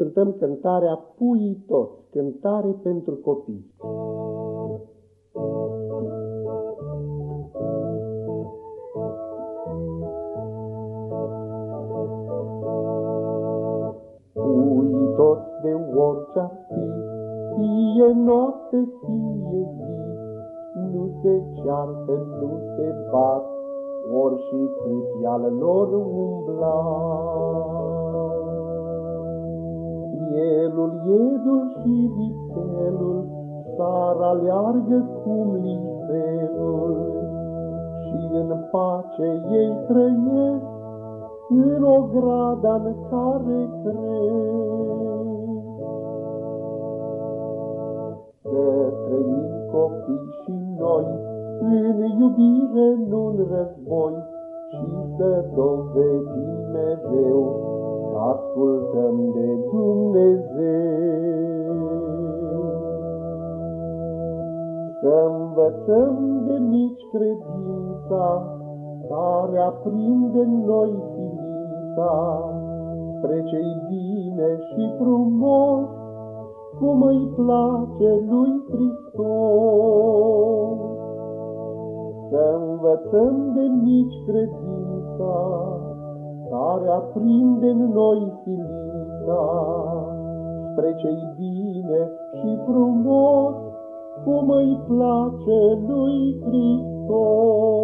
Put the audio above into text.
cântăm cântarea Puii toți, cântare pentru copii. Puii toți de orice fi, fie noapte, fie zi, nu se ceartă, nu se bat, ori și cât al lor umbla. Mielul, iedul și vițelul, Sar aleargă cum lifelul, Și în pace ei trăiesc, În o grada în care cresc. Să trăim copii și noi, În iubire, nu-n război, Și să dovedim mereu ascultăm de Dumnezeu. Să învățăm de mici credința, care aprinde în noi ființa, spre cei bine și frumos, cum îi place lui Hristos. Să învățăm de mici credința, care aprinde în noi silința spre cei bine și frumos, cum îi place lui Hristos.